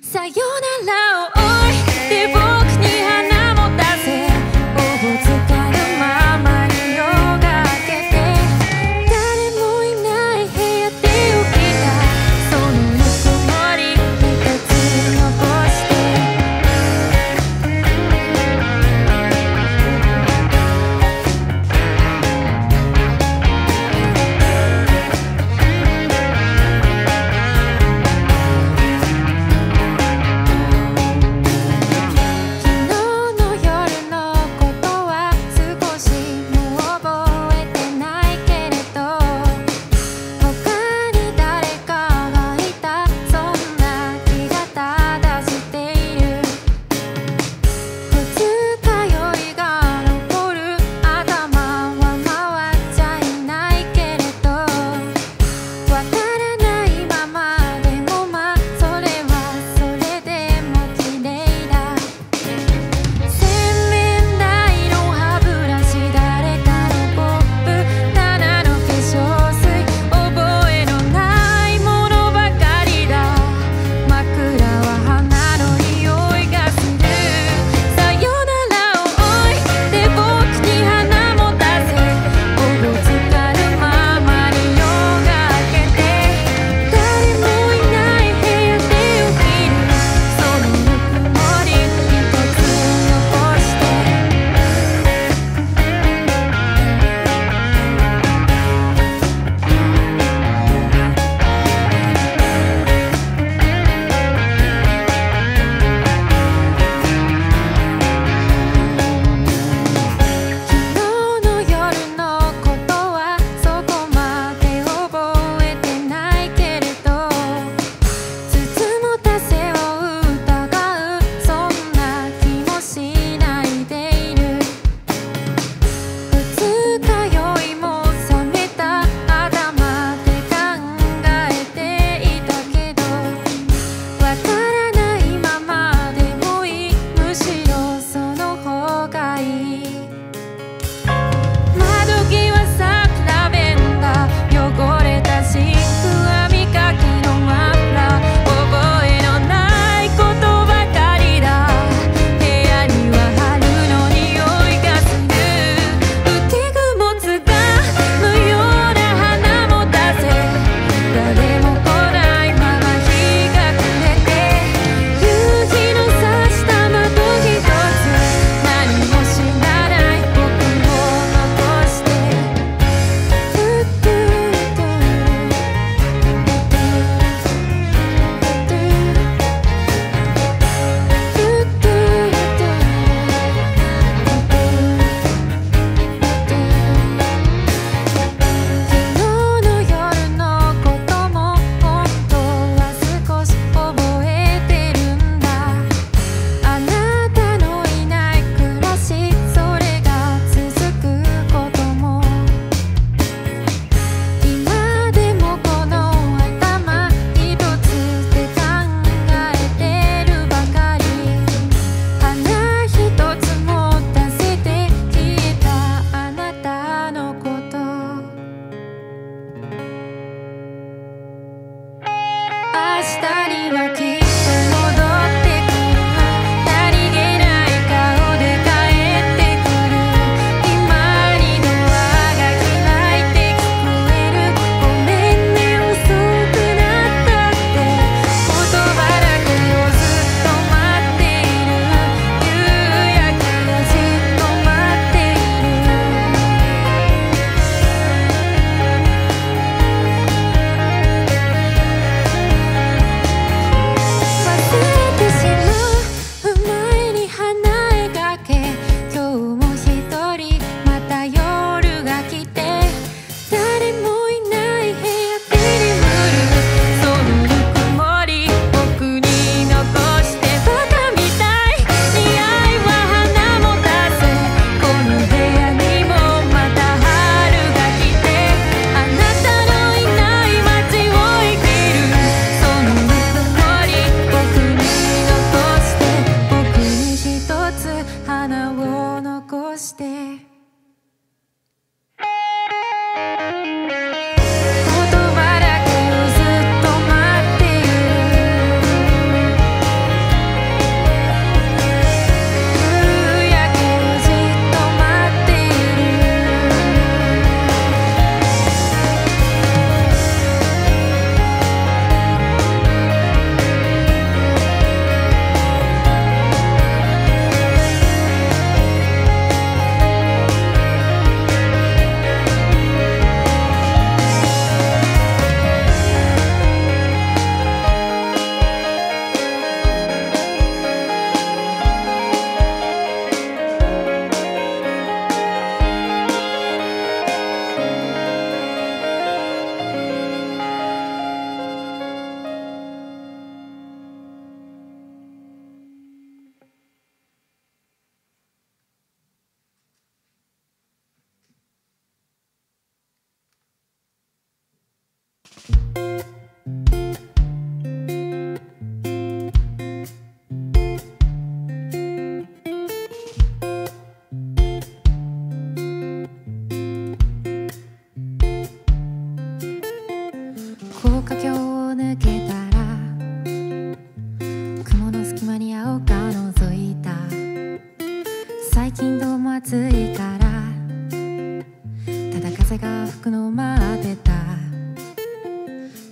さよなら。を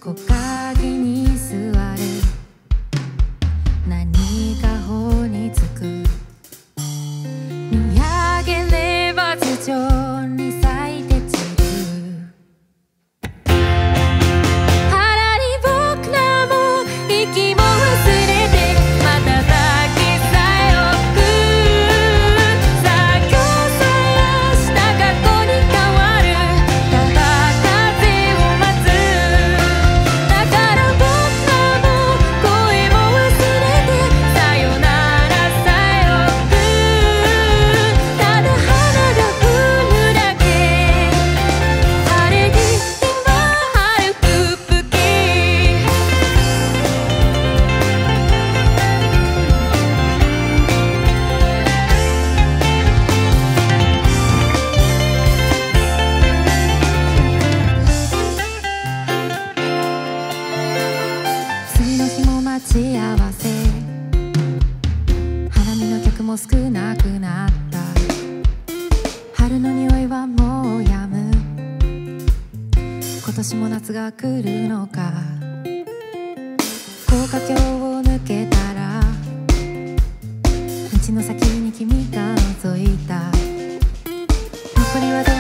Copenhague. 幸せ。花見の客も少なくなった。春の匂いはもうやむ。今年も夏が来るのか。高架橋を抜けたら道の先に君が覗いた。残りはどう